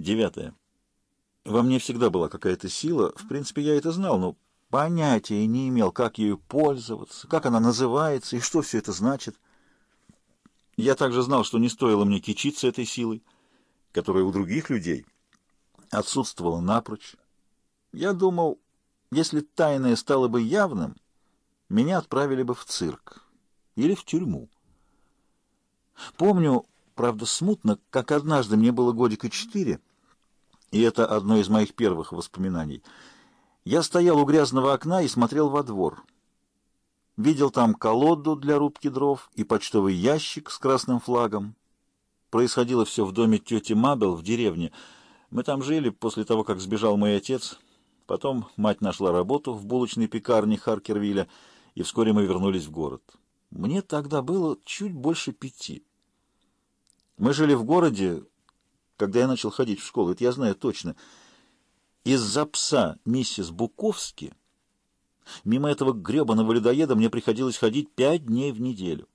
Девятое. Во мне всегда была какая-то сила, в принципе, я это знал, но понятия не имел, как ею пользоваться, как она называется и что все это значит. Я также знал, что не стоило мне кичиться этой силой, которая у других людей отсутствовала напрочь. Я думал, если тайное стало бы явным, меня отправили бы в цирк или в тюрьму. Помню, правда, смутно, как однажды мне было годика четыре, и это одно из моих первых воспоминаний. Я стоял у грязного окна и смотрел во двор. Видел там колоду для рубки дров и почтовый ящик с красным флагом. Происходило все в доме тети Мабел в деревне. Мы там жили после того, как сбежал мой отец. Потом мать нашла работу в булочной пекарне Харкервилля, и вскоре мы вернулись в город. Мне тогда было чуть больше пяти. Мы жили в городе, когда я начал ходить в школу, это я знаю точно. Из-за пса миссис Буковски мимо этого гребаного людоеда мне приходилось ходить пять дней в неделю.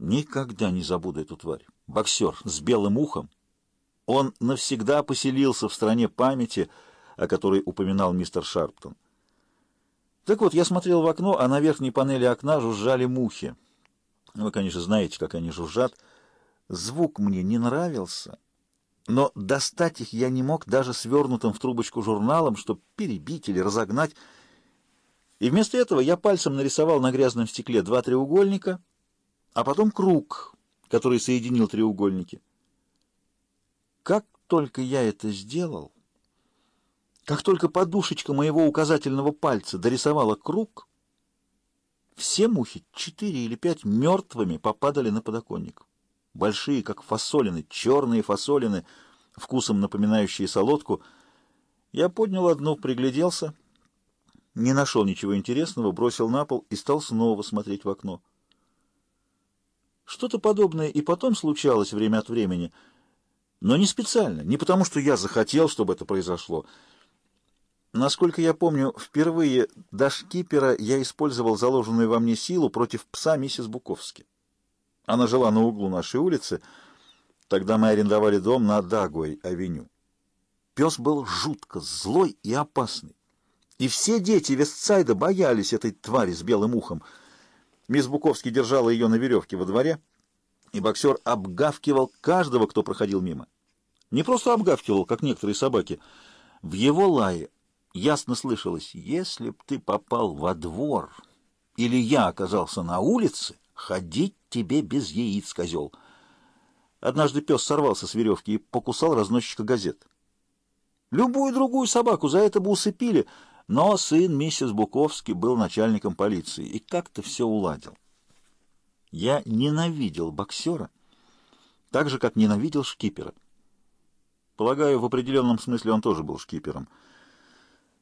Никогда не забуду эту тварь. Боксер с белым ухом. Он навсегда поселился в стране памяти, о которой упоминал мистер Шарптон. Так вот, я смотрел в окно, а на верхней панели окна жужжали мухи. Вы, конечно, знаете, как они жужжат. Звук мне не нравился, но достать их я не мог даже свернутым в трубочку журналом, чтобы перебить или разогнать. И вместо этого я пальцем нарисовал на грязном стекле два треугольника, а потом круг, который соединил треугольники. Как только я это сделал, как только подушечка моего указательного пальца дорисовала круг, все мухи, четыре или пять, мертвыми попадали на подоконник большие, как фасолины, черные фасолины, вкусом напоминающие солодку. Я поднял одну, пригляделся, не нашел ничего интересного, бросил на пол и стал снова смотреть в окно. Что-то подобное и потом случалось время от времени, но не специально, не потому что я захотел, чтобы это произошло. Насколько я помню, впервые до шкипера я использовал заложенную во мне силу против пса миссис Буковски. Она жила на углу нашей улицы. Тогда мы арендовали дом на Дагуэй-авеню. Пес был жутко злой и опасный. И все дети Вестсайда боялись этой твари с белым ухом. Мисс Буковский держала ее на веревке во дворе, и боксер обгавкивал каждого, кто проходил мимо. Не просто обгавкивал, как некоторые собаки. В его лае ясно слышалось, если б ты попал во двор или я оказался на улице, ходить тебе без яиц, козел. Однажды пес сорвался с веревки и покусал разносчика газет. Любую другую собаку за это бы усыпили, но сын миссис Буковский был начальником полиции и как-то все уладил. Я ненавидел боксера, так же, как ненавидел шкипера. Полагаю, в определенном смысле он тоже был шкипером.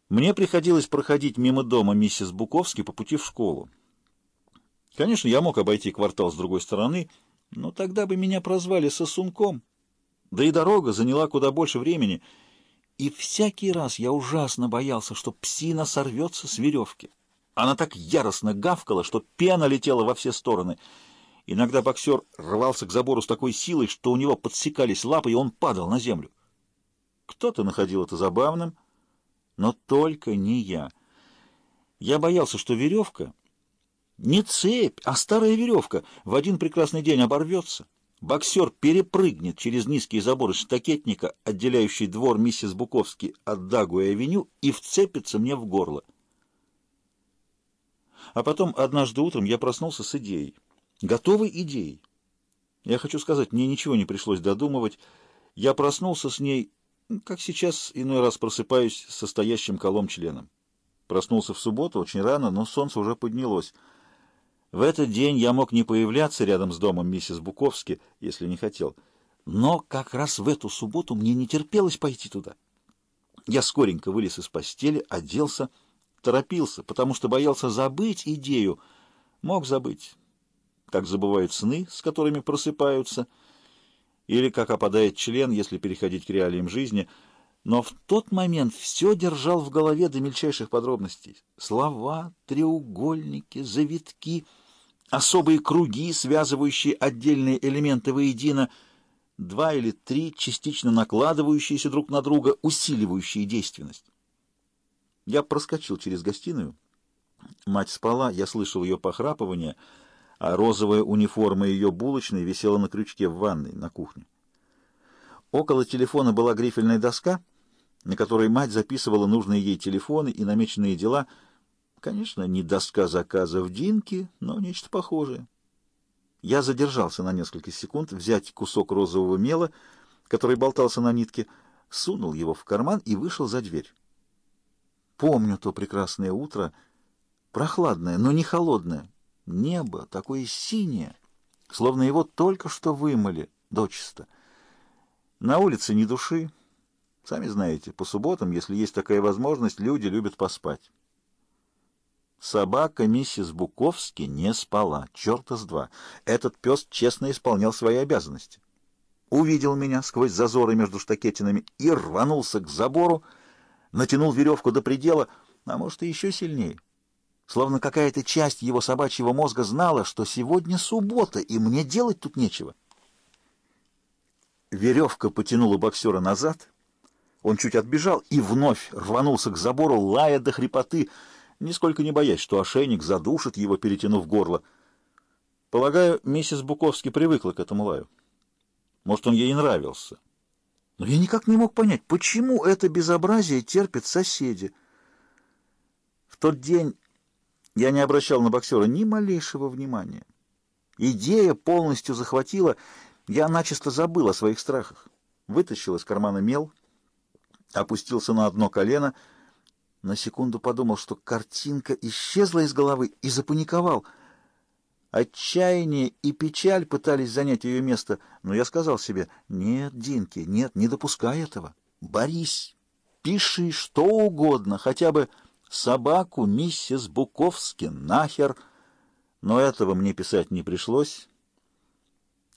Мне приходилось проходить мимо дома миссис Буковски по пути в школу. Конечно, я мог обойти квартал с другой стороны, но тогда бы меня прозвали сосунком. Да и дорога заняла куда больше времени, и всякий раз я ужасно боялся, что псина сорвется с веревки. Она так яростно гавкала, что пена летела во все стороны. Иногда боксер рвался к забору с такой силой, что у него подсекались лапы, и он падал на землю. Кто-то находил это забавным, но только не я. Я боялся, что веревка не цепь, а старая веревка в один прекрасный день оборвется. Боксер перепрыгнет через низкий забор из штакетника, отделяющий двор миссис Буковски от Дагуэ-авеню, и вцепится мне в горло. А потом однажды утром я проснулся с идеей. Готовой идеей. Я хочу сказать, мне ничего не пришлось додумывать. Я проснулся с ней, как сейчас иной раз просыпаюсь с состоящим колом членом. Проснулся в субботу очень рано, но солнце уже поднялось. В этот день я мог не появляться рядом с домом миссис Буковски, если не хотел. Но как раз в эту субботу мне не терпелось пойти туда. Я скоренько вылез из постели, оделся, торопился, потому что боялся забыть идею. Мог забыть, как забывают сны, с которыми просыпаются, или как опадает член, если переходить к реалиям жизни. Но в тот момент все держал в голове до мельчайших подробностей. Слова, треугольники, завитки — особые круги, связывающие отдельные элементы воедино. два или три частично накладывающиеся друг на друга, усиливающие действенность. Я проскочил через гостиную. Мать спала, я слышал ее похрапывание, а розовая униформа ее булочной висела на крючке в ванной на кухне. Около телефона была грифельная доска, на которой мать записывала нужные ей телефоны и намеченные дела. Конечно, не доска заказов Динки, но нечто похожее. Я задержался на несколько секунд, взять кусок розового мела, который болтался на нитке, сунул его в карман и вышел за дверь. Помню то прекрасное утро, прохладное, но не холодное. Небо такое синее, словно его только что вымыли дочисто. На улице ни души. Сами знаете, по субботам, если есть такая возможность, люди любят поспать. Собака миссис Буковски не спала, черта с два. Этот пес честно исполнял свои обязанности. Увидел меня сквозь зазоры между штакетинами и рванулся к забору, натянул веревку до предела, а может и еще сильнее. Словно какая-то часть его собачьего мозга знала, что сегодня суббота, и мне делать тут нечего. Веревка потянула боксера назад. Он чуть отбежал и вновь рванулся к забору, лая до хрипоты, нисколько не боясь, что ошейник задушит его, перетянув горло. Полагаю, миссис Буковский привыкла к этому лаю. Может, он ей нравился. Но я никак не мог понять, почему это безобразие терпят соседи. В тот день я не обращал на боксера ни малейшего внимания. Идея полностью захватила, я начисто забыл о своих страхах. Вытащил из кармана мел, опустился на одно колено — на секунду подумал, что картинка исчезла из головы и запаниковал. Отчаяние и печаль пытались занять ее место, но я сказал себе, «Нет, Динки, нет, не допускай этого. Борись, пиши что угодно, хотя бы собаку миссис Буковски, нахер». Но этого мне писать не пришлось.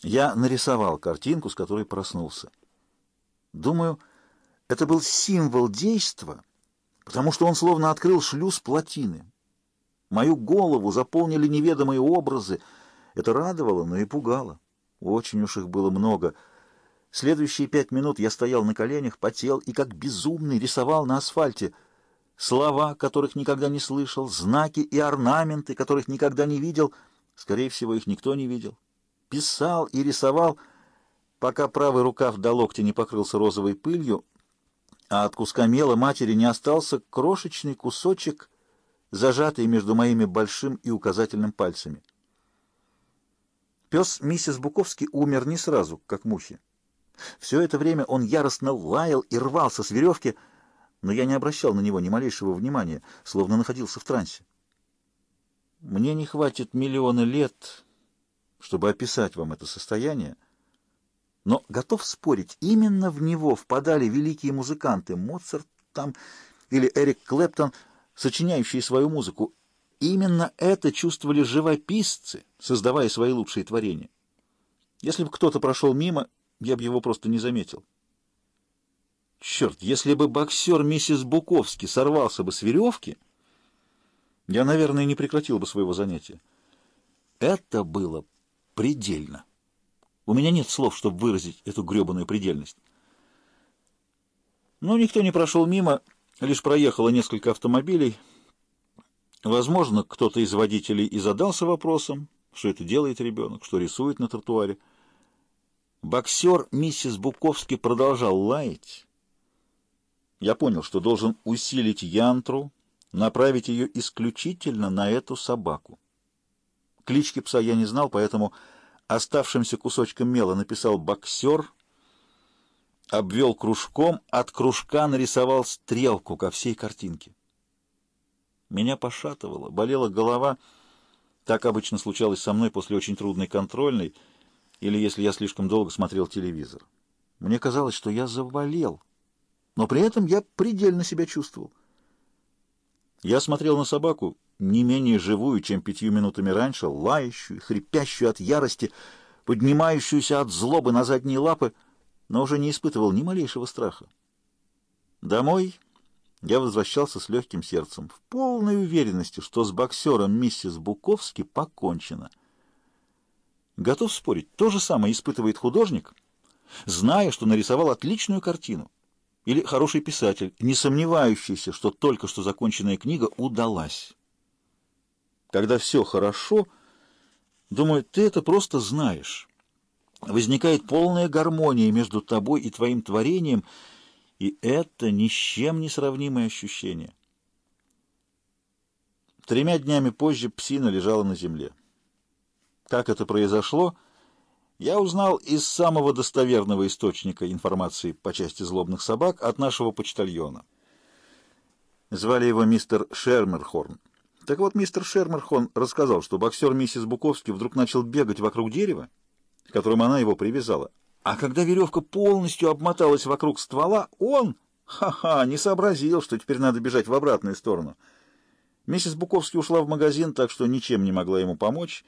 Я нарисовал картинку, с которой проснулся. Думаю, это был символ действия, потому что он словно открыл шлюз плотины. Мою голову заполнили неведомые образы. Это радовало, но и пугало. Очень уж их было много. Следующие пять минут я стоял на коленях, потел и как безумный рисовал на асфальте слова, которых никогда не слышал, знаки и орнаменты, которых никогда не видел. Скорее всего, их никто не видел. Писал и рисовал, пока правый рукав до локтя не покрылся розовой пылью, а от куска мела матери не остался крошечный кусочек, зажатый между моими большим и указательным пальцами. Пес миссис Буковский умер не сразу, как мухи. Все это время он яростно лаял и рвался с веревки, но я не обращал на него ни малейшего внимания, словно находился в трансе. Мне не хватит миллиона лет, чтобы описать вам это состояние, но готов спорить, именно в него впадали великие музыканты Моцарт там или Эрик Клэптон, сочиняющие свою музыку. Именно это чувствовали живописцы, создавая свои лучшие творения. Если бы кто-то прошел мимо, я бы его просто не заметил. Черт, если бы боксер миссис Буковский сорвался бы с веревки, я, наверное, не прекратил бы своего занятия. Это было предельно. У меня нет слов, чтобы выразить эту гребаную предельность. Но никто не прошел мимо, лишь проехало несколько автомобилей. Возможно, кто-то из водителей и задался вопросом, что это делает ребенок, что рисует на тротуаре. Боксер миссис Буковский продолжал лаять. Я понял, что должен усилить янтру, направить ее исключительно на эту собаку. Клички пса я не знал, поэтому оставшимся кусочком мела написал «боксер», обвел кружком, от кружка нарисовал стрелку ко всей картинке. Меня пошатывало, болела голова. Так обычно случалось со мной после очень трудной контрольной или если я слишком долго смотрел телевизор. Мне казалось, что я заболел, но при этом я предельно себя чувствовал. Я смотрел на собаку, не менее живую, чем пятью минутами раньше, лающую, хрипящую от ярости, поднимающуюся от злобы на задние лапы, но уже не испытывал ни малейшего страха. Домой я возвращался с легким сердцем, в полной уверенности, что с боксером миссис Буковски покончено. Готов спорить, то же самое испытывает художник, зная, что нарисовал отличную картину. Или хороший писатель, не сомневающийся, что только что законченная книга удалась. Когда все хорошо, думаю, ты это просто знаешь. Возникает полная гармония между тобой и твоим творением, и это ни с чем не сравнимое ощущение. Тремя днями позже псина лежала на земле. Как это произошло, я узнал из самого достоверного источника информации по части злобных собак от нашего почтальона. Звали его мистер Шермерхорн. Так вот, мистер Шермерхорн рассказал, что боксер миссис Буковский вдруг начал бегать вокруг дерева, к которому она его привязала. А когда веревка полностью обмоталась вокруг ствола, он, ха-ха, не сообразил, что теперь надо бежать в обратную сторону — Миссис Буковский ушла в магазин, так что ничем не могла ему помочь.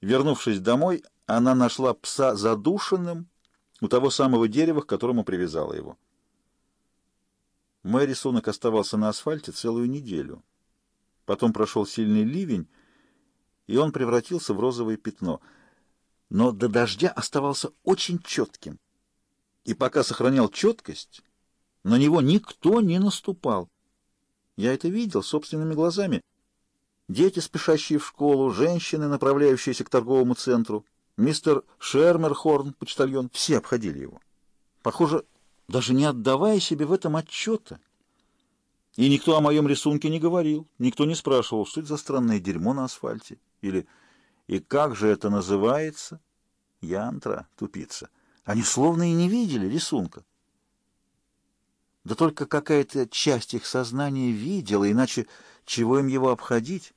Вернувшись домой, она нашла пса задушенным у того самого дерева, к которому привязала его. Мой рисунок оставался на асфальте целую неделю. Потом прошел сильный ливень, и он превратился в розовое пятно. Но до дождя оставался очень четким. И пока сохранял четкость, на него никто не наступал. Я это видел собственными глазами. Дети, спешащие в школу, женщины, направляющиеся к торговому центру, мистер Шермерхорн, почтальон, все обходили его. Похоже, даже не отдавая себе в этом отчета. И никто о моем рисунке не говорил, никто не спрашивал, что это за странное дерьмо на асфальте, или «И как же это называется?» Янтра, тупица. Они словно и не видели рисунка. Да только какая-то часть их сознания видела, иначе чего им его обходить?